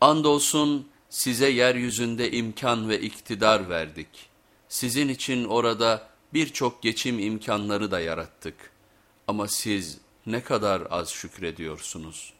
Andolsun size yeryüzünde imkan ve iktidar verdik. Sizin için orada birçok geçim imkanları da yarattık. Ama siz ne kadar az şükrediyorsunuz.''